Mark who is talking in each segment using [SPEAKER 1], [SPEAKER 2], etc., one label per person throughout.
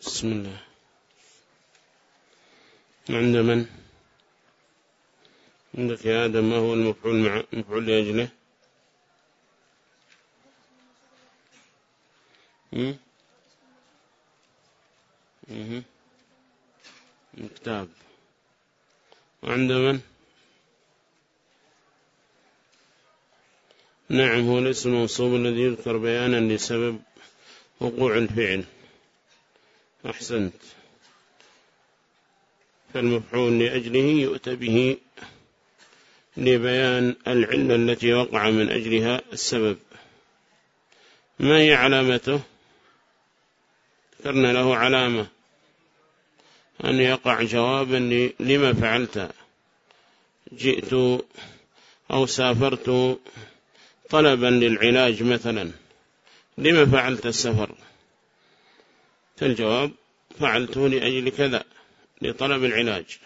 [SPEAKER 1] بسم الله. عند من؟ عندك يا آدم ما هو المفعول مع المفعول لأجله؟ كتاب. وعند من؟ نعم هو الاسم الموصوب الذي يذكر بيانا لسبب وقوع الفعل. أحسنت. فالمفعول لأجله يؤتى به لبيان العلة التي وقع من أجلها السبب. ما هي علامته؟ ذكرنا له علامة. أن يقع جوابا لما فعلت. جئت أو سافرت طلبا للعلاج مثلا. لما فعلت السفر؟ فالجواب فعلته لأجل كذا لطلب العلاج.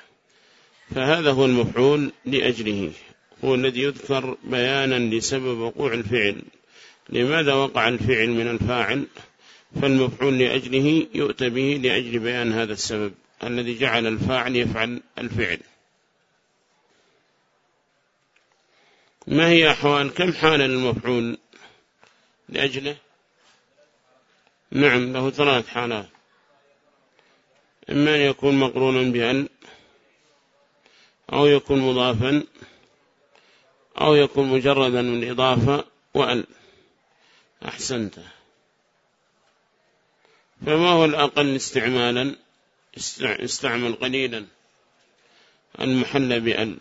[SPEAKER 1] فهذا هو المفعول لأجله. هو الذي يذكر بيانا لسبب وقوع الفعل. لماذا وقع الفعل من الفاعل؟ فالمفعول لأجله يؤتى به لأجل بيان هذا السبب الذي جعل الفاعل يفعل الفعل. ما هي أحوال؟ كم حال للمفعول لأجله؟ نعم له ثلاث حالات. إما أن يكون مقرونا بأن أو يكون مضافا أو يكون مجردا من إضافة وأل أحسنت. فما هو الأقل استعمالا؟ استعمل قليلا. المحل بأل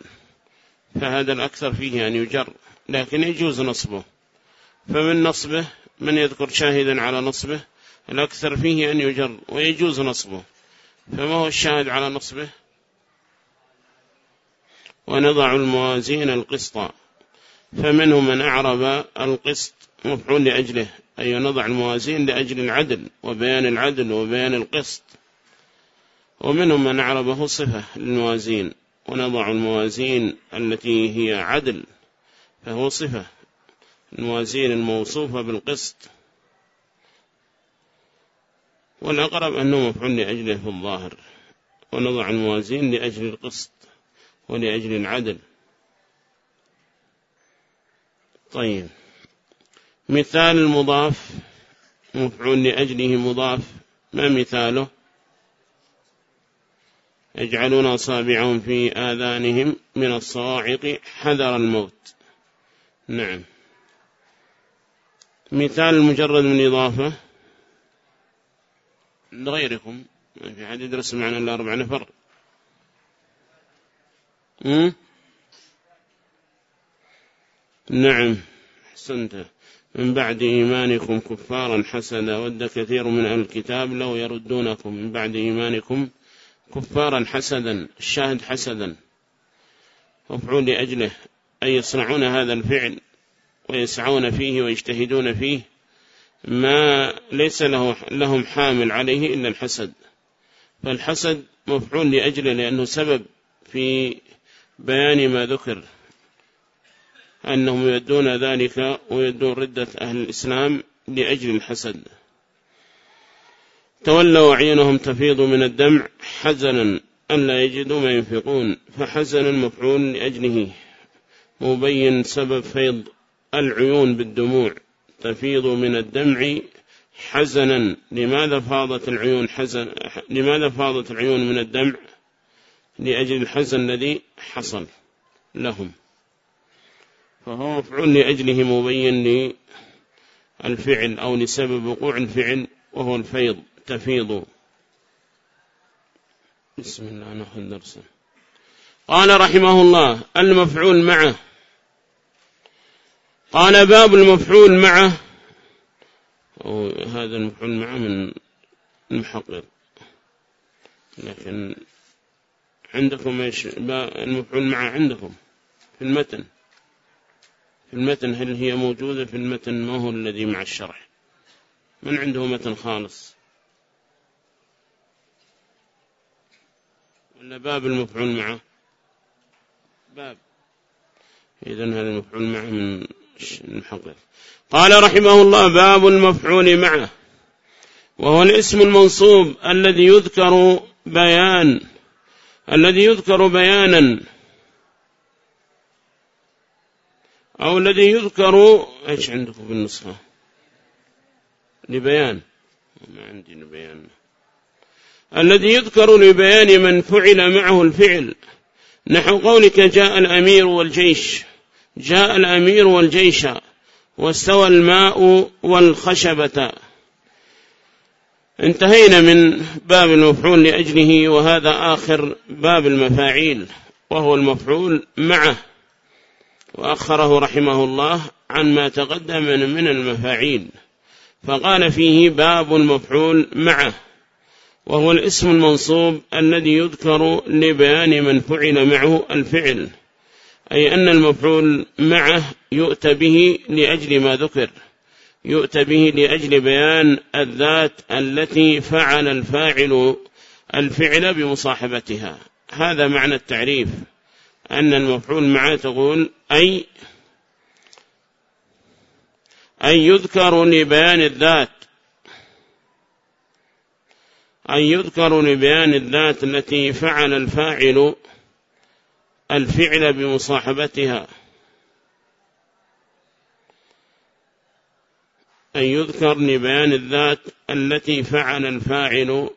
[SPEAKER 1] فهذا الأكثر فيه أن يجر لكن يجوز نصبه. فمن نصبه من يذكر شاهدا على نصبه الأكثر فيه أن يجر ويجوز نصبه. فما هو الشاهد على نصبه؟ ونضع الموازين القسط. فمنه من أعرب القسط مفعول لأجله أي نضع الموازين لأجل العدل وبيان العدل وبيان القسط. ومنهم من أعربه صفة للموازين ونضع الموازين التي هي عدل فهو صفة. الموازين الموصوفة بالقسط. والأقرب أنه مفعول لأجله في الظاهر ونضع الموازين لأجل القسط ولأجل العدل. طيب. مثال المضاف مفعول لأجله مضاف ما مثاله؟ يجعلون أصابعهم في آذانهم من الصواعق حذر الموت. نعم. مثال المجرد من إضافة لغيركم ما في حد يدرس معنا إلا أربع نفر. م? نعم حسنت من بعد إيمانكم كفارا حسدا ود كثير من أهل الكتاب لو يردونكم. من بعد إيمانكم كفارا حسدا الشاهد حسدا. مفعول لأجله أي يصنعون هذا الفعل ويسعون فيه ويجتهدون فيه. ما ليس له لهم حامل عليه إلا الحسد. فالحسد مفعول لأجله لأنه سبب في بيان ما ذكر أنهم يدون ذلك ويدون ردة أهل الإسلام لأجل الحسد. تولوا عينهم تفيض من الدمع حزنا أن لا يجدوا ما ينفقون فحزن مفعول لأجله مبين سبب فيض العيون بالدموع. تفيض من الدمع حزنا. لماذا فاضت العيون حزن لماذا فاضت العيون من الدمع؟ لأجل الحزن الذي حصل لهم. فهو مفعول لأجله مبين للفعل أو لسبب وقوع الفعل وهو الفيض تفيض. بسم الله نأخذ درسا قال رحمه الله المفعول معه قال باب المفعول معه. هذا المفعول معه من المحقق. لكن عندكم إيش؟ المفعول معه عندكم. في المتن. في المتن هل هي موجودة؟ في المتن ما هو الذي مع الشرح من عنده متن خالص؟ ولا باب المفعول معه؟ باب. إذن هذا المفعول معه من المحقق. قال رحمه الله باب المفعول معه وهو الاسم المنصوب الذي يذكر بيان الذي يذكر بيانا أو الذي يذكر إيش عندكم في النسخة لبيان. ما عندي لبيان. الذي يذكر لبيان من فعل معه الفعل. نحو قولك جاء الأمير والجيش. جاء الأمير والجيش واستوى الماء والخشبة. انتهينا من باب المفعول لأجله وهذا آخر باب المفاعيل وهو المفعول معه. وأخره رحمه الله عن ما تقدم من المفاعيل فقال فيه باب المفعول معه وهو الاسم المنصوب الذي يذكر لبيان من فعل معه الفعل. أي أن المفعول معه يؤتى به لأجل ما ذكر يؤتى به لأجل بيان الذات التي فعل الفاعل الفعل بمصاحبتها. هذا معنى التعريف أن المفعول معه تقول أي أن يذكر لبيان الذات أن يذكر لبيان الذات التي فعل الفاعل الفعل بمصاحبتها. أن يذكر لبيان الذات التي فعل الفاعل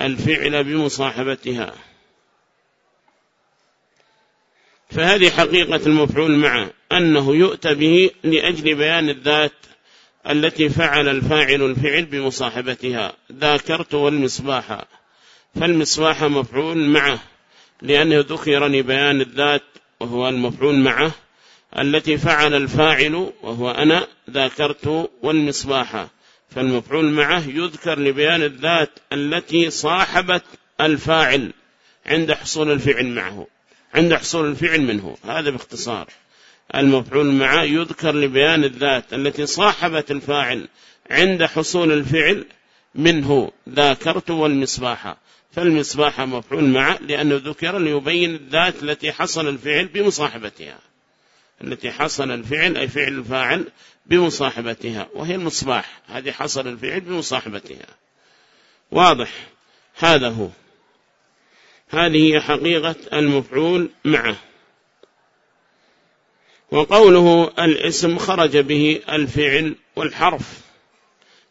[SPEAKER 1] الفعل بمصاحبتها. فهذه حقيقة المفعول معه أنه يؤتى به لأجل بيان الذات التي فعل الفاعل الفعل بمصاحبتها. ذاكرت والمصباح. فالمصباح مفعول معه. لأنه ذكر لبيان الذات وهو المفعول معه التي فعل الفاعل وهو أنا ذاكرت والمصباح. فالمفعول معه يذكر لبيان الذات التي صاحبت الفاعل عند حصول الفعل معه عند حصول الفعل منه. هذا باختصار. المفعول معه يذكر لبيان الذات التي صاحبت الفاعل عند حصول الفعل منه ذاكرت والمصباح. فالمصباح مفعول معه لأنه ذكر ليبين الذات التي حصل الفعل بمصاحبتها. التي حصل الفعل أي فعل الفاعل بمصاحبتها. وهي المصباح. هذه حصل الفعل بمصاحبتها. واضح. هذا هو. هذه هي حقيقة المفعول معه. وقوله الاسم خرج به الفعل والحرف.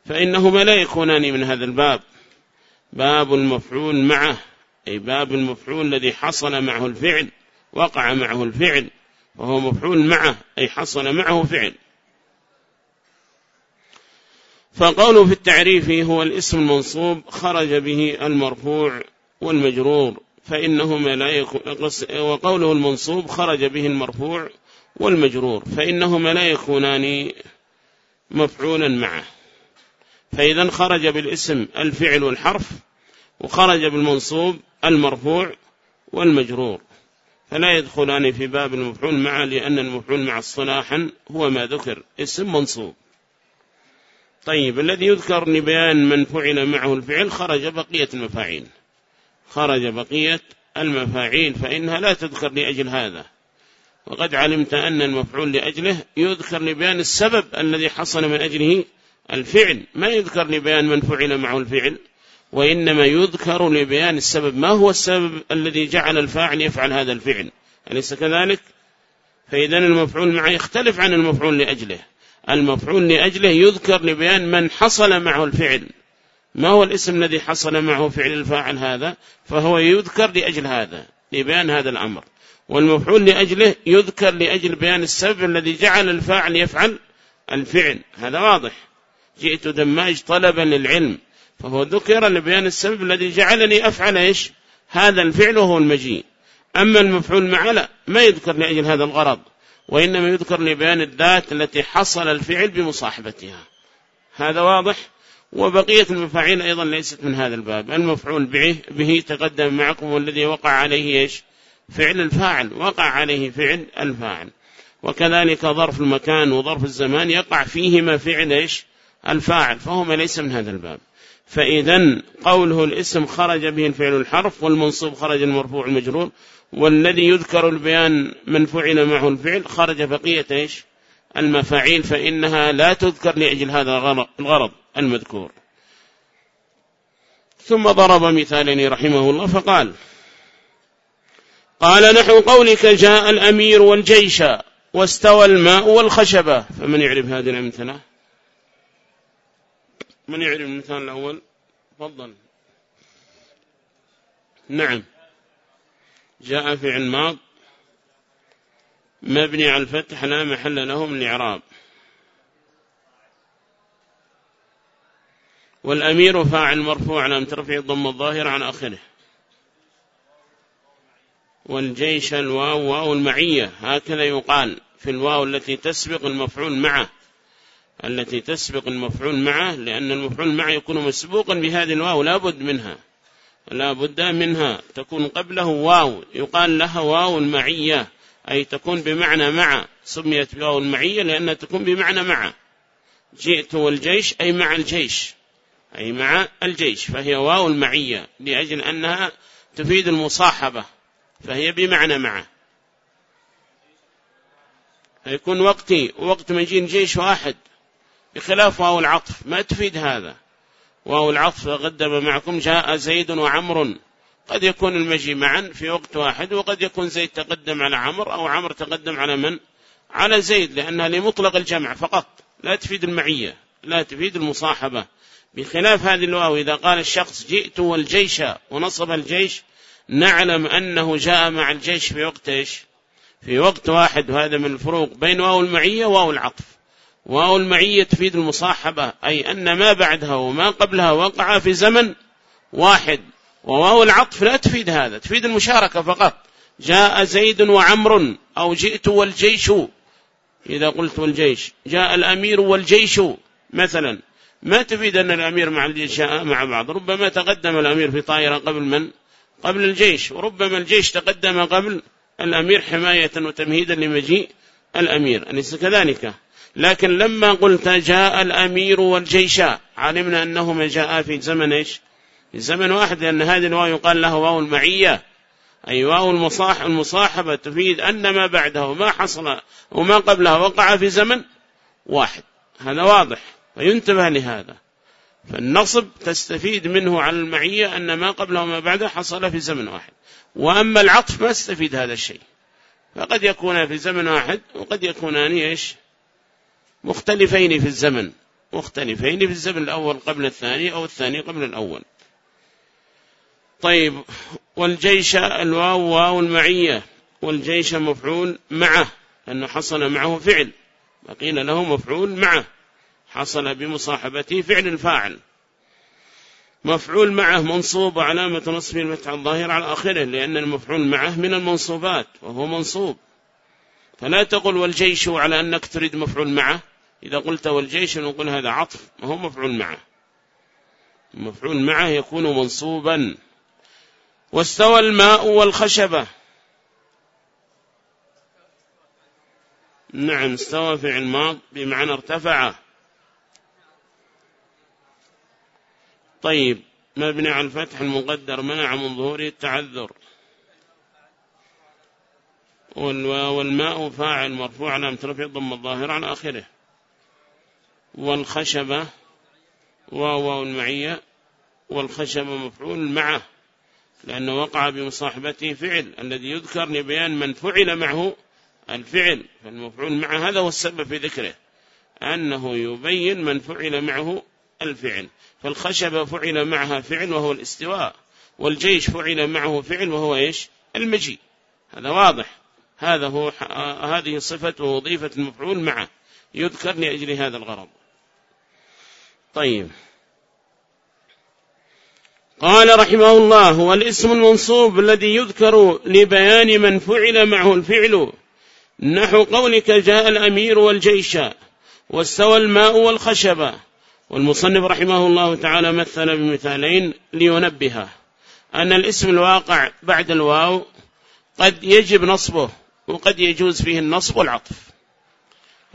[SPEAKER 1] فإنهما لا يكونان من هذا الباب. باب المفعول معه أي باب المفعول الذي حصل معه الفعل وقع معه الفعل وهو مفعول معه أي حصل معه فعل. فقوله في التعريف هو الاسم المنصوب خرج به المرفوع والمجرور فإنهما لا يكون وقوله المنصوب خرج به المرفوع والمجرور فإنهما لا يكونان مفعولا معه. فإذا خرج بالاسم الفعل والحرف وخرج بالمنصوب المرفوع والمجرور. فلا يدخلان في باب المفعول معه لأن المفعول مع الصلاحا هو ما ذكر اسم منصوب. طيب الذي يذكر لبيان من فعل معه الفعل خرج بقية المفاعيل. خرج بقية المفاعيل فإنها لا تذكر لأجل هذا. وقد علمت أن المفعول لأجله يذكر لبيان السبب الذي حصل من أجله الفعل ما يذكر لبيان من فعل معه الفعل وإنما يذكر لبيان السبب. ما هو السبب الذي جعل الفاعل يفعل هذا الفعل؟ أليس كذلك؟ فإذا المفعول معه يختلف عن المفعول لأجله. المفعول لأجله يذكر لبيان من حصل معه الفعل. ما هو الاسم الذي حصل معه فعل الفاعل هذا؟ فهو يذكر لأجل هذا لبيان هذا الأمر. والمفعول لأجله يذكر لأجل بيان السبب الذي جعل الفاعل يفعل الفعل. هذا واضح. جئت دماج طلبا للعلم فهو ذكر لبيان السبب الذي جعلني أفعل إيش؟ هذا الفعل وهو المجيء. أما المفعول مع لا ما يذكر لأجل هذا الغرض وإنما يذكر لبيان الذات التي حصل الفعل بمصاحبتها. هذا واضح؟ وبقية المفاعيل أيضا ليست من هذا الباب. المفعول به, به تقدم معكم والذي وقع عليه إيش؟ فعل الفاعل وقع عليه فعل الفاعل. وكذلك ظرف المكان وظرف الزمان يقع فيهما فعل إيش؟ الفاعل فهما ليس من هذا الباب. فإذا قوله الاسم خرج به الفعل الحرف والمنصوب خرج المرفوع المجرور والذي يذكر البيان من فعل معه الفعل خرج بقية إيش؟ المفاعيل فإنها لا تذكر لأجل هذا الغرض المذكور. ثم ضرب مثالين رحمه الله فقال قال نحو قولك جاء الأمير والجيش واستوى الماء والخشبة فمن يعرف هذه الأمثلة؟ من يعرف المثال الأول؟ تفضل. نعم. جاء فعل ماض مبني على الفتح لا محل له من الإعراب والأمير فاعل مرفوع لم ترفع الضم الظاهر عن آخره. والجيش الواو واو المعية هكذا يقال في الواو التي تسبق المفعول معه. التي تسبق المفعول معه لأن المفعول معه يكون مسبوقا بهذه الواو لا بد منها. لا بد منها. تكون قبله واو يقال لها واو المعية أي تكون بمعنى مع. سميت بواو المعية لأنها تكون بمعنى مع. جئت والجيش أي مع الجيش. أي مع الجيش. فهي واو المعية لأجل أنها تفيد المصاحبة. فهي بمعنى معه فيكون وقتي وقت مجيء جيش واحد. بخلاف واو العطف ما تفيد هذا. واو العطف قدم معكم جاء زيد وعمر. قد يكون المجيء معا في وقت واحد وقد يكون زيد تقدم على عمر أو عمر تقدم على من؟ على زيد لأنها لمطلق الجمع فقط. لا تفيد المعية لا تفيد المصاحبة. بخلاف هذه الواو إذا قال الشخص جئت والجيش ونصب الجيش نعلم أنه جاء مع الجيش في وقت إيش؟ في وقت واحد. وهذا من الفروق بين واو المعية وواو العطف. واو المعية تفيد المصاحبة أي أن ما بعدها وما قبلها وقع في زمن واحد. وواو العطف لا تفيد هذا تفيد المشاركة فقط. جاء زيد وعمر أو جئت والجيش. إذا قلت والجيش جاء الأمير والجيش مثلا. ما تفيد أن الأمير مع الجيش مع بعض ربما تقدم الأمير في طائرة قبل من؟ قبل الجيش. وربما الجيش تقدم قبل الأمير حماية وتمهيدا لمجيء الأمير. أليس كذلك؟ لكن لما قلت جاء الأمير والجيش علمنا أنهما جاء في زمن إيش؟ في زمن واحد لأن هذه الواو يقال له واو المعية. أي واو المصاح المصاحبة تفيد أن ما بعده وما حصل وما قبلها وقع في زمن واحد. هذا واضح فينتبه لهذا. فالنصب تستفيد منه على المعية أن ما قبله وما بعده حصل في زمن واحد. وأما العطف ما استفيد هذا الشيء. فقد يكون في زمن واحد وقد يكونان إيش؟ مختلفين في الزمن مختلفين في الزمن الأول قبل الثاني أو الثاني قبل الأول. طيب والجيش الواو واو المعية والجيش مفعول معه لأنه حصل معه فعل. وقيل له مفعول معه حصل بمصاحبته فعل الفاعل مفعول معه منصوب وعلامة نصف المتع الظاهر على آخره لأن المفعول معه من المنصوبات وهو منصوب. فلا تقل والجيش على أنك تريد مفعول معه إذا قلت والجيش نقول هذا عطف ما هو مفعول معه. مفعول معه يكون منصوبا. واستوى الماء والخشبة. نعم استوى فعل ماض بمعنى ارتفع. طيب مبني على الفتح المقدر منع من ظهوره التعذر. والماء فاعل مرفوع على مترفع ضم الظاهر على آخره. والخشبة واو المعية والخشبة مفعول معه لأنه وقع بمصاحبته فعل الذي يذكر لبيان من فعل معه الفعل فالمفعول معه هذا هو السبب في ذكره أنه يبين من فعل معه الفعل فالخشبة فعل معها فعل وهو الاستواء والجيش فعل معه فعل وهو إيش؟ المجيء هذا واضح هذا هو هذه صفة ووظيفة المفعول معه يذكر لأجل هذا الغرض. طيب. قال رحمه الله والاسم المنصوب الذي يذكر لبيان من فعل معه الفعل نحو قولك جاء الأمير والجيش واستوى الماء والخشبة والمصنف رحمه الله تعالى مثل بمثالين لينبه أن الاسم الواقع بعد الواو قد يجب نصبه وقد يجوز فيه النصب والعطف.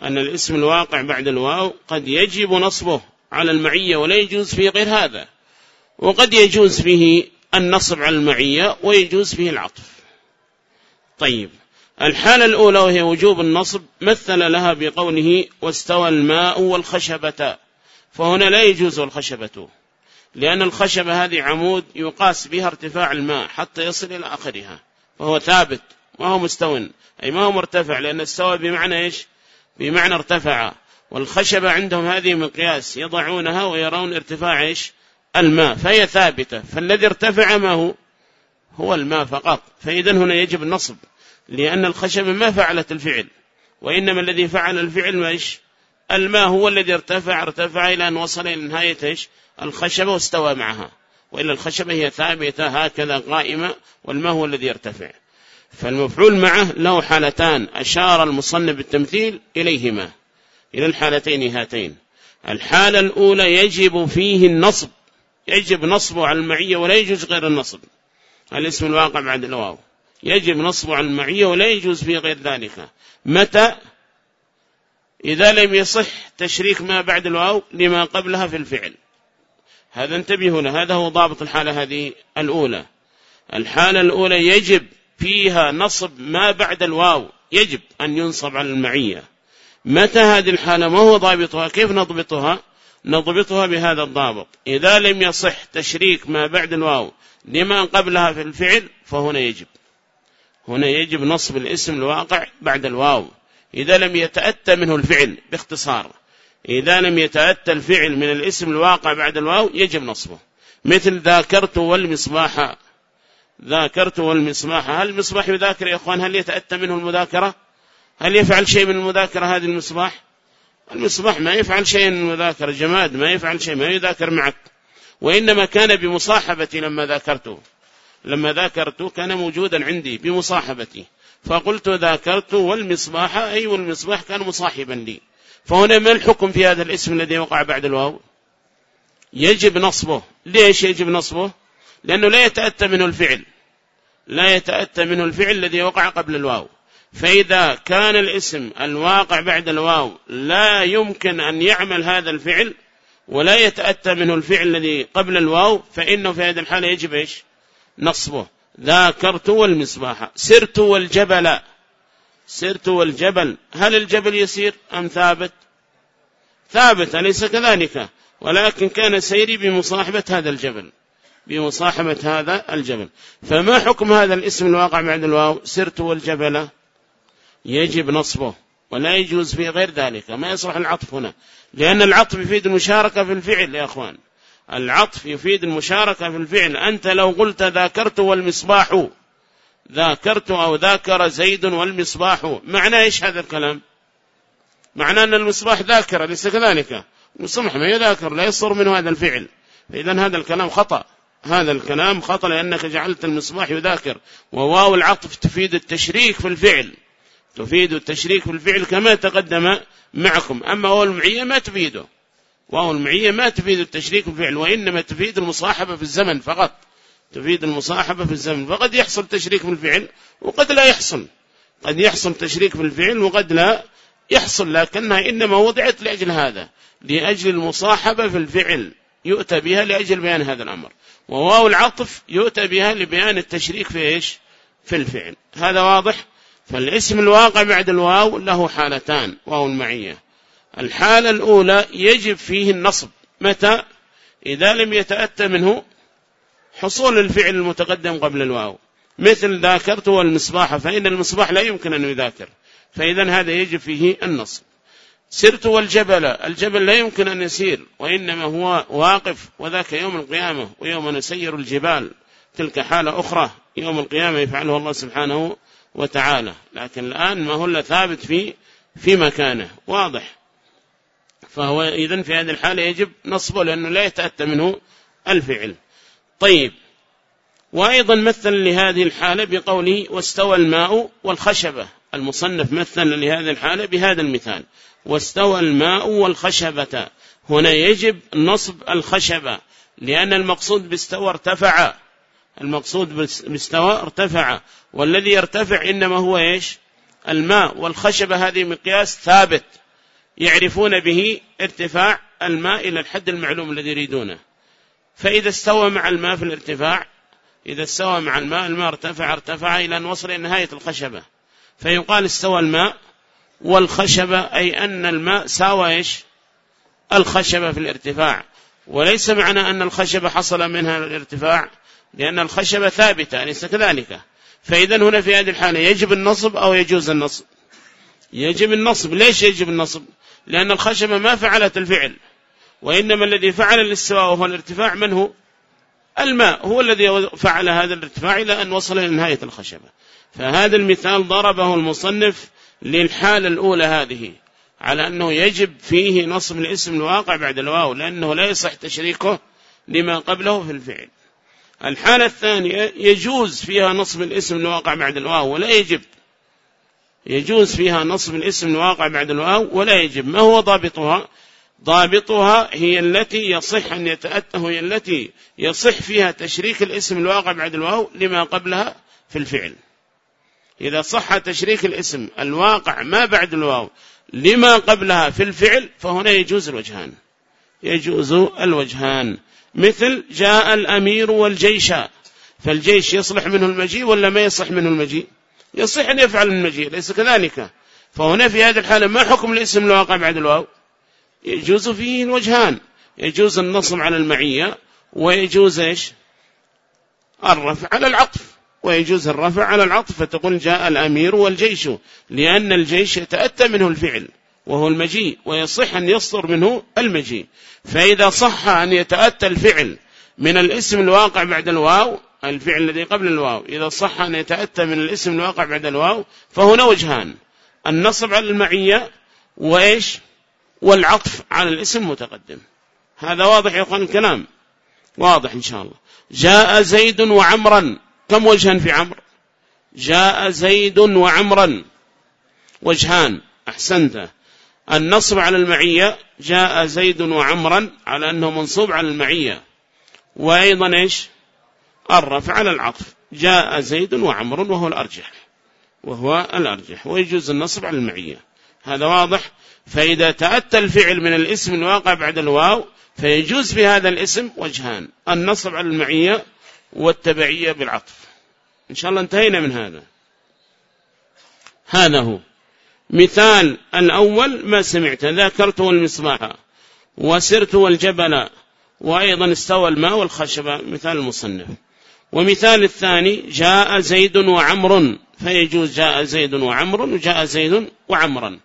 [SPEAKER 1] أن الاسم الواقع بعد الواو قد يجب نصبه. على المعية ولا يجوز فيه غير هذا. وقد يجوز فيه النصب على المعية ويجوز فيه العطف. طيب الحالة الأولى وهي وجوب النصب مثل لها بقوله واستوى الماء والخشبة فهنا لا يجوز الخشبة لأن الخشبة هذه عمود يقاس بها ارتفاع الماء حتى يصل إلى آخرها فهو ثابت ما هو مستو. أي ما هو مرتفع لأن استوى بمعنى إيش؟ بمعنى ارتفع. والخشبة عندهم هذه مقياس يضعونها ويرون ارتفاع إيش؟ الماء فهي ثابتة فالذي ارتفع ما هو؟ هو الماء فقط فإذا هنا يجب النصب لأن الخشبة ما فعلت الفعل وإنما الذي فعل الفعل ما إيش؟ الماء هو الذي ارتفع ارتفع إلى أن وصل إلى نهاية إيش؟ الخشبة واستوى معها وإلا الخشبة هي ثابتة هكذا قائمة والماء هو الذي يرتفع. فالمفعول معه له حالتان أشار المصنف بالتمثيل إليهما. إلى الحالتين هاتين. الحالة الأولى يجب فيه النصب. يجب نصبه على المعية ولا يجوز غير النصب. الاسم الواقع بعد الواو. يجب نصبه على المعية ولا يجوز فيه غير ذلك. متى؟ إذا لم يصح تشريك ما بعد الواو لما قبلها في الفعل. هذا انتبهوا له هذا هو ضابط الحالة هذه الأولى. الحالة الأولى يجب فيها نصب ما بعد الواو. يجب أن ينصب على المعية. متى هذه الحالة؟ ما هو ضابطها؟ كيف نضبطها؟ نضبطها بهذا الضابط. إذا لم يصح تشريك ما بعد الواو لما قبلها في الفعل فهنا يجب. هنا يجب نصب الاسم الواقع بعد الواو. إذا لم يتأتى منه الفعل باختصار. إذا لم يتأتى الفعل من الاسم الواقع بعد الواو يجب نصبه. مثل ذاكرت والمصباح. ذاكرت والمصباح. هل المصباح يذاكر يا أخوان؟ هل يتأتى منه المذاكرة؟ هل يفعل شيء من المذاكرة هذه المصباح؟ المصباح ما يفعل شيء من المذاكرة. جماد ما يفعل شيء ما يذاكر معك. وإنما كان بمصاحبتي لما ذاكرته. لما ذاكرته كان موجودا عندي بمصاحبتي. فقلت ذاكرت والمصباح أي والمصباح كان مصاحبا لي. فهنا ما الحكم في هذا الاسم الذي وقع بعد الواو؟ يجب نصبه. ليش يجب نصبه؟ لأنه لا يتأتى منه الفعل. لا يتأتى منه الفعل الذي وقع قبل الواو. فإذا كان الاسم الواقع بعد الواو لا يمكن أن يعمل هذا الفعل ولا يتأتى منه الفعل الذي قبل الواو فإنه في هذه الحالة يجب إيش؟ نصبه. ذاكرت والمصباح سرت والجبل. سرت والجبل هل الجبل يسير أم ثابت؟ ثابت أليس كذلك؟ ولكن كان سيري بمصاحبة هذا الجبل بمصاحبة هذا الجبل. فما حكم هذا الاسم الواقع بعد الواو؟ سرت والجبل. يجب نصبه ولا يجوز فيه غير ذلك ما يصلح العطف هنا لأن العطف يفيد المشاركة في الفعل يا أخوان. العطف يفيد المشاركة في الفعل أنت لو قلت ذاكرت والمصباح ذاكرت أو ذاكر زيد والمصباح معنى إيش هذا الكلام؟ معنى أن المصباح ذاكر ليس كذلك؟ المصباح ما يذاكر لا يصر منه هذا الفعل. فإذا هذا الكلام خطأ. هذا الكلام خطأ لأنك جعلت المصباح يذاكر وواو العطف تفيد التشريك في الفعل. تفيد التشريك في الفعل كما تقدم معكم. أما واو المعية ما تفيده. واو المعية ما تفيد التشريك في الفعل وإنما تفيد المصاحبة في الزمن فقط. تفيد المصاحبة في الزمن. فقد يحصل تشريك في الفعل وقد لا يحصل. قد يحصل تشريك في الفعل وقد لا يحصل لكنها إنما وضعت لأجل هذا لأجل المصاحبة في الفعل. يؤتى بها لأجل بيان هذا الأمر. وواو العطف يؤتى بها لبيان التشريك في إيش؟ في الفعل. هذا واضح؟ فالاسم الواقع بعد الواو له حالتان واو المعية. الحالة الأولى يجب فيه النصب. متى؟ إذا لم يتأتى منه حصول الفعل المتقدم قبل الواو. مثل ذاكرت والمصباح فإن المصباح لا يمكن أن يذاكر. فإذا هذا يجب فيه النصب. سرت والجبل الجبل لا يمكن أن يسير وإنما هو واقف وذاك يوم القيامة ويوم نسير الجبال. تلك حالة أخرى يوم القيامة يفعله الله سبحانه وتعالى. لكن الآن ما هو ثابت في في مكانه. واضح. فهو إذن في هذه الحالة يجب نصبه لأنه لا يتأتى منه الفعل. طيب. وأيضا مثل لهذه الحالة بقوله واستوى الماء والخشبة. المصنف مثل لهذه الحالة بهذا المثال. واستوى الماء والخشبة. هنا يجب نصب الخشبة لأن المقصود باستوى ارتفع. المقصود باستوى ارتفع. والذي يرتفع إنما هو إيش؟ الماء. والخشبة هذه مقياس ثابت. يعرفون به ارتفاع الماء إلى الحد المعلوم الذي يريدونه. فإذا استوى مع الماء في الارتفاع إذا استوى مع الماء الماء ارتفع ارتفع إلى أن وصل إلى نهاية الخشبة. فيقال استوى الماء والخشبة أي أن الماء ساوى إيش؟ الخشبة في الارتفاع. وليس معنى أن الخشبة حصل منها الارتفاع. لأن الخشبة ثابتة أليس كذلك؟ فإذا هنا في هذه الحالة يجب النصب أو يجوز النصب؟ يجب النصب. ليش يجب النصب؟ لأن الخشبة ما فعلت الفعل وإنما الذي فعل الاستواء وهو الارتفاع من هو؟ الماء. هو الذي فعل هذا الارتفاع إلى أن وصل إلى نهاية الخشبة. فهذا المثال ضربه المصنف للحالة الأولى هذه على أنه يجب فيه نصب الاسم الواقع بعد الواو لأنه لا يصح تشريكه لما قبله في الفعل. الحالة الثانية يجوز فيها نصب الاسم الواقع بعد الواو ولا يجب. يجوز فيها نصب الاسم الواقع بعد الواو ولا يجب. ما هو ضابطها؟ ضابطها هي التي يصح أن يتأتى هي التي يصح فيها تشريك الاسم الواقع بعد الواو لما قبلها في الفعل. إذا صح تشريك الاسم الواقع ما بعد الواو لما قبلها في الفعل فهنا يجوز الوجهان. يجوز الوجهان. مثل جاء الأمير والجيش. فالجيش يصلح منه المجيء ولا ما يصح منه المجيء؟ يصح أن يفعل المجيء ليس كذلك. فهنا في هذه الحالة ما حكم الاسم الواقع بعد الواو؟ يجوز فيه الوجهان يجوز النصب على المعية ويجوز إيش؟ الرفع على العطف. ويجوز الرفع على العطف. فتقول جاء الأمير والجيش لأن الجيش يتأتى منه الفعل. وهو المجيء ويصح أن يصدر منه المجيء. فإذا صح أن يتأتى الفعل من الاسم الواقع بعد الواو الفعل الذي قبل الواو إذا صح أن يتأتى من الاسم الواقع بعد الواو فهنا وجهان. النصب على المعية وإيش؟ والعطف على الاسم المتقدم هذا واضح يا أخوان الكلام؟ واضح إن شاء الله. جاء زيد وعمرا. كم وجها في عمر جاء زيد وعمرا. وجهان أحسنت. النصب على المعية جاء زيد وعمرا على أنه منصوب على المعية. وأيضا إيش؟ الرفع على العطف. جاء زيد وعمر وهو الأرجح. وهو الأرجح. ويجوز النصب على المعية. هذا واضح؟ فإذا تأتى الفعل من الاسم الواقع بعد الواو فيجوز في هذا الاسم وجهان. النصب على المعية والتبعية بالعطف. إن شاء الله انتهينا من هذا. هذا هو. مثال الأول ما سمعت ذاكرت المصباح وسرت والجبل وأيضا استوى الماء والخشبة مثال المصنف. ومثال الثاني جاء زيد وعمر فيجوز جاء زيد وعمر وجاء زيد وعمرا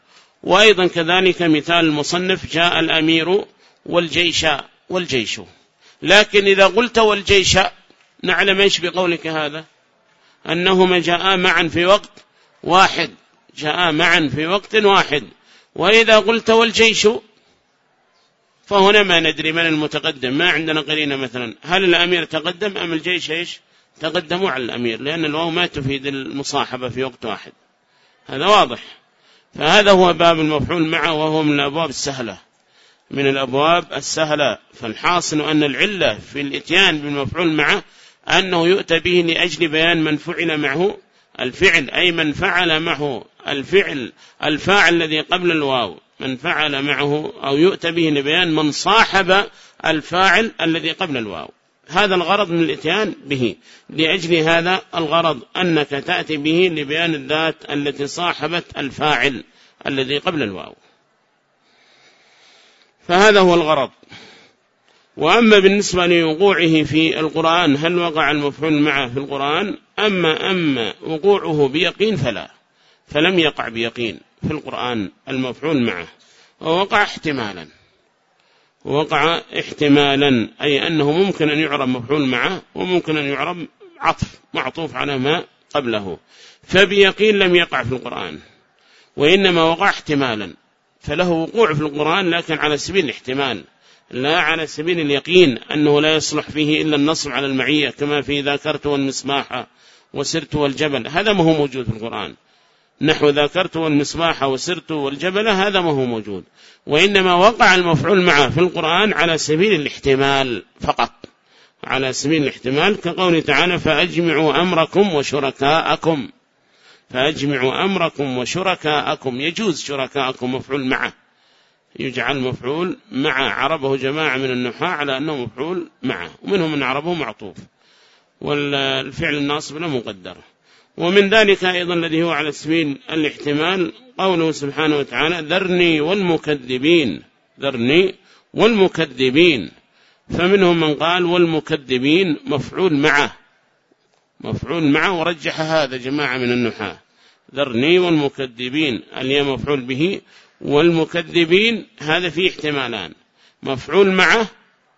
[SPEAKER 1] وأيضا كذلك مثال المصنف جاء الأمير والجيش والجيش. لكن إذا قلت والجيش نعلم إيش بقولك هذا؟ أنهما جاء معا في وقت واحد. جاء معا في وقت واحد. وإذا قلت والجيش فهنا ما ندري من المتقدم. ما عندنا قرينة مثلا. هل الأمير تقدم أم الجيش إيش؟ تقدموا على الأمير لأن الواو ما تفيد المصاحبة في وقت واحد. هذا واضح. فهذا هو باب المفعول معه وهو من الأبواب السهلة. من الأبواب السهلة. فالحاصل أن العلة في الإتيان بالمفعول معه أنه يؤتى به لأجل بيان من فعل معه الفعل أي من فعل معه. الفعل الفاعل الذي قبل الواو من فعل معه أو يؤتى به لبيان من صاحب الفاعل الذي قبل الواو. هذا الغرض من الإتيان به. لأجل هذا الغرض أنك تأتي به لبيان الذات التي صاحبت الفاعل الذي قبل الواو. فهذا هو الغرض. وأما بالنسبة لوقوعه في القرآن هل وقع المفعول معه في القرآن؟ أما أما وقوعه بيقين فلا. فلم يقع بيقين في القرآن المفعول معه ووقع احتمالا. وقع احتمالا أي أنه ممكن أن يعرب مفعول معه وممكن أن يعرب عطف معطوف على ما قبله. فبيقين لم يقع في القرآن وإنما وقع احتمالا. فله وقوع في القرآن لكن على سبيل الاحتمال لا على سبيل اليقين أنه لا يصلح فيه إلا النصر على المعية كما في ذاكرت والمصباح وسرت والجبل. هذا ما هو موجود في القرآن. نحو ذاكرت والمصباح وسرت والجبل هذا ما هو موجود. وإنما وقع المفعول معه في القرآن على سبيل الاحتمال فقط. على سبيل الاحتمال كقول تعالى فأجمعوا أمركم وشركاءكم. فأجمعوا أمركم وشركاءكم. يجوز شركاءكم مفعول معه. يجعل مفعول مع عربه جماعة من النحاة على أنه مفعول معه ومنهم من عربه معطوف. والفعل الناصب له مقدر. ومن ذلك أيضا الذي هو على سبيل الاحتمال قوله سبحانه وتعالى ذرني والمكذبين ذرني والمكذبين. فمنهم من قال والمكذبين مفعول معه مفعول معه ورجح هذا جماعة من النحاة. ذرني والمكذبين اللي مفعول به؟ والمكذبين هذا فيه احتمالان مفعول معه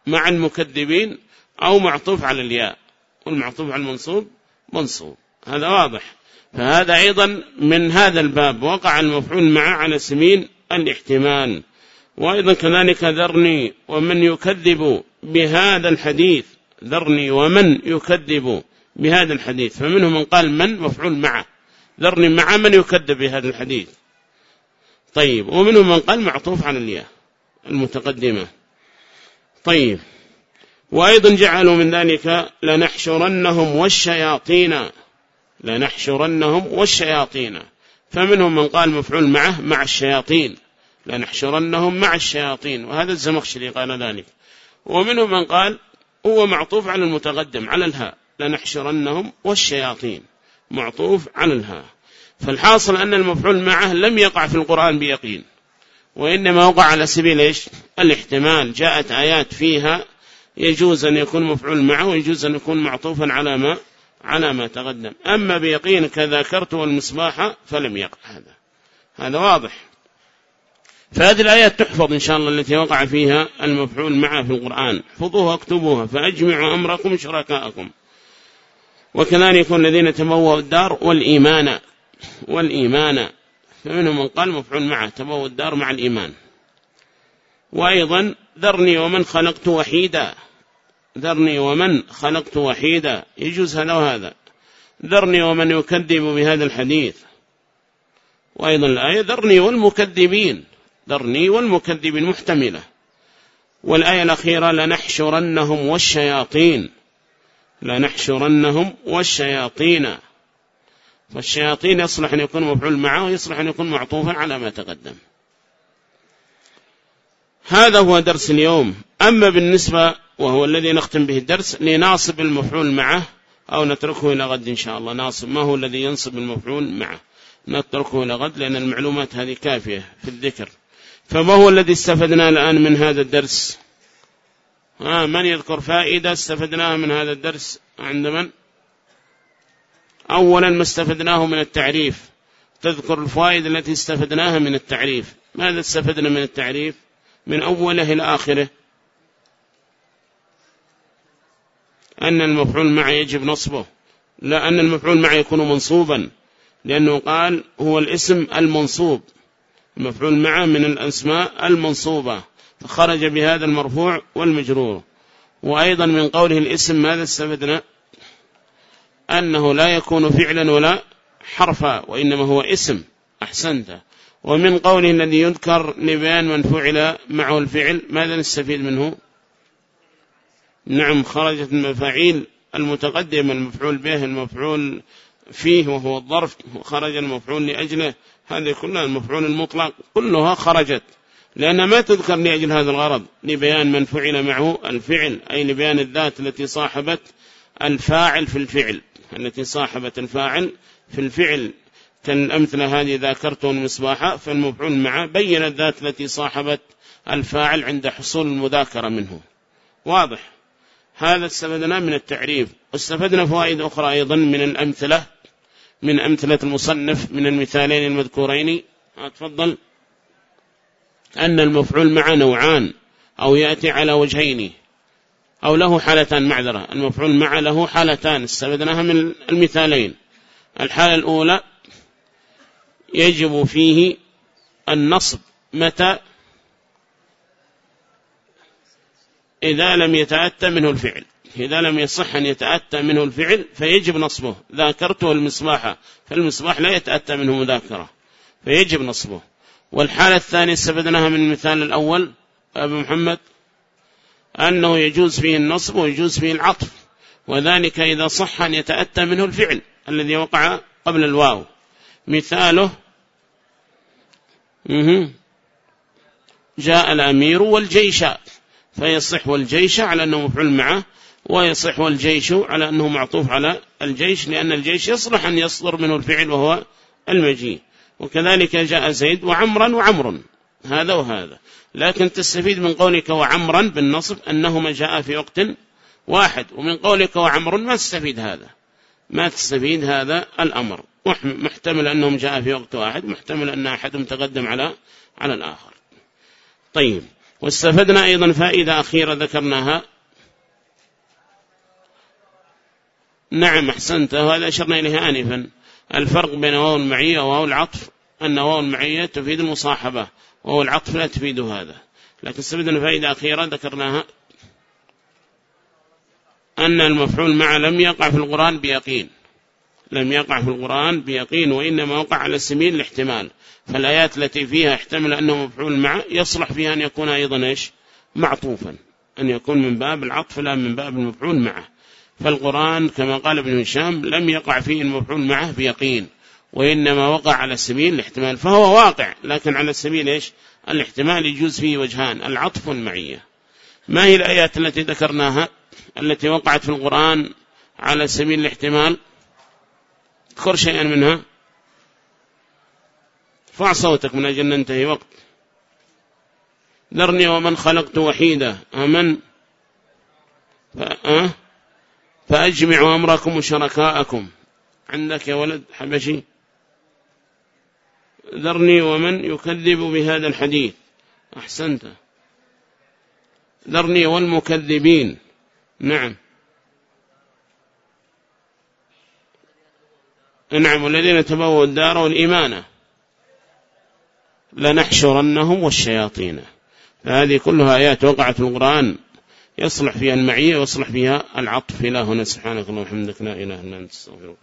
[SPEAKER 1] مع المكذبين أو معطوف على الياء والمعطوف على المنصوب منصوب. هذا واضح. فهذا أيضا من هذا الباب وقع المفعول معه على سمين الاحتمال. وأيضا كذلك ذرني ومن يكذب بهذا الحديث ذرني ومن يكذب بهذا الحديث. فمنهم من قال من مفعول معه ذرني مع من يكذب بهذا الحديث. طيب ومنهم من قال معطوف على الياء المتقدمة. طيب وأيضا جعلوا من ذلك لنحشرنهم والشياطين. لنحشرنهم والشياطين. فمنهم من قال مفعول معه مع الشياطين. لنحشرنهم مع الشياطين. وهذا الزمخشري قال ذلك. ومنهم من قال هو معطوف على المتقدم على الهاء لنحشرنهم والشياطين. معطوف على الهاء فالحاصل أن المفعول معه لم يقع في القرآن بيقين. وإنما وقع على سبيل إيش؟ الاحتمال. جاءت آيات فيها يجوز أن يكون مفعول معه ويجوز أن يكون معطوفا على ما على ما تقدم. أما بيقين كذاكرت والمصباح فلم يقع. هذا. هذا واضح. فهذه الآيات تحفظ إن شاء الله التي وقع فيها المفعول معه في القرآن. حفظوها اكتبوها فأجمعوا أمركم شركاءكم. وكذلك يكون الذين تبوأوا الدار والإيمان. والإيمان. فمنهم من قال مفعول معه. تبوأ الدار مع الإيمان. وأيضا ذرني ومن خلقت وحيدا. ذرني ومن خلقت وحيدا. يجوز هذا وهذا. ذرني ومن يكذب بهذا الحديث. وأيضا الآية ذرني والمكذبين. ذرني والمكذبين محتملة. والآية الأخيرة لنحشرنهم والشياطين. لنحشرنهم والشياطين. فالشياطين يصلح أن يكون مفعول معه ويصلح أن يكون معطوفا على ما تقدم. هذا هو درس اليوم. أما بالنسبة وهو الذي نختم به الدرس لناصب المفعول معه أو نتركه إلى غد إن شاء الله. ناصب ما هو الذي ينصب المفعول معه؟ نتركه إلى غد لأن المعلومات هذه كافية في الذكر. فما هو الذي استفدنا الآن من هذا الدرس؟ آه من يذكر فائدة استفدناها من هذا الدرس؟ عند من؟ أولا ما استفدناه من التعريف. تذكر الفوائد التي استفدناها من التعريف. ماذا استفدنا من التعريف؟ من أوله إلى آخره. أن المفعول معه يجب نصبه. لا أن المفعول معه يكون منصوبا لأنه قال هو الاسم المنصوب. المفعول معه من الأسماء المنصوبة. فخرج بهذا المرفوع والمجرور. وأيضا من قوله الاسم ماذا استفدنا؟ أنه لا يكون فعلا ولا حرفا وإنما هو اسم. أحسنت. ومن قوله الذي يذكر لبيان من فعل معه الفعل ماذا نستفيد منه؟ نعم خرجت المفاعيل المتقدم المفعول به المفعول فيه وهو الظرف وخرج المفعول لأجله. هذه كلها المفعول المطلق كلها خرجت. لأن ما تذكر لأجل هذا الغرض لبيان من فعل معه الفعل أي لبيان الذات التي صاحبت الفاعل في الفعل. التي صاحبت الفاعل في الفعل. كالأمثلة هذه ذاكرت المصباح فالمفعول معه بين الذات التي صاحبت الفاعل عند حصول المذاكرة منه. واضح. هذا استفدنا من التعريف. واستفدنا فوائد أخرى أيضا من الأمثلة من أمثلة المصنف من المثالين المذكورين. أتفضل. أن المفعول مع نوعان أو يأتي على وجهين أو له حالتان معذرة. المفعول مع له حالتان استفدناها من المثالين. الحالة الأولى يجب فيه النصب متى؟ إذا لم يتأتى منه الفعل. إذا لم يصح أن يتأتى منه الفعل فيجب نصبه. ذاكرته المصباح فالمصباح لا يتأتى منه مذاكرة فيجب نصبه. والحالة الثانية استفدناها من المثال الأول أبو محمد أنه يجوز فيه النصب ويجوز فيه العطف. وذلك إذا صح أن يتأتى منه الفعل الذي وقع قبل الواو. مثاله جاء الأمير والجيش فيصح والجيش على أنه مفعول معه ويصح والجيش على أنه معطوف على الجيش لأن الجيش يصلح أن يصدر منه الفعل وهو المجيء. وكذلك جاء زيد وعمرا وعمر هذا وهذا. لكن تستفيد من قولك وعمرا بالنصب أنهما جاء في وقت واحد ومن قولك وعمر ما تستفيد هذا. ما تستفيد هذا الأمر. محتمل أنهم جاء في وقت واحد محتمل أن أحدهم تقدم على على الآخر. طيب. واستفدنا أيضا فائدة أخيرة ذكرناها. نعم أحسنت. وهذا أشرنا إليها آنفا. الفرق بين واو المعية وواو العطف أن واو المعية تفيد المصاحبة وواو العطف لا تفيد هذا. لكن استفدنا فائدة أخيرة ذكرناها. أن المفعول مع لم يقع في القرآن بيقين. لم يقع في القرآن بيقين وإنما وقع على سبيل الاحتمال. فالآيات التي فيها احتمل أنه مفعول مع يصلح فيها أن يكون أيضا إيش؟ معطوفا. أن يكون من باب العطف لا من باب المفعول معه. فالقرآن كما قال ابن هشام لم يقع فيه المفعول معه بيقين وإنما وقع على سبيل الاحتمال. فهو واقع لكن على سبيل إيش؟ الاحتمال يجوز فيه وجهان العطف والمعية. ما هي الآيات التي ذكرناها؟ التي وقعت في القرآن على سبيل الاحتمال؟ اذكر شيئا منها؟ ارفع صوتك من أجل ننتهي وقت. ذرني ومن خلقت وحيدا. أمن. أه؟ فأجمعوا أمركم وشركاءكم. عندك يا ولد حبشي؟ ذرني ومن يكذب بهذا الحديث. أحسنت. ذرني والمكذبين. نعم. نعم والذين تبوا الدار والإيمانة لنحشرنهم والشياطين. فهذه كلها آيات وقعت في القرآن. يصلح فيها المعية ويصلح فيها العطف. إلى هنا سبحانك اللهم وبحمدك لا إله إلا أنت أستغفرك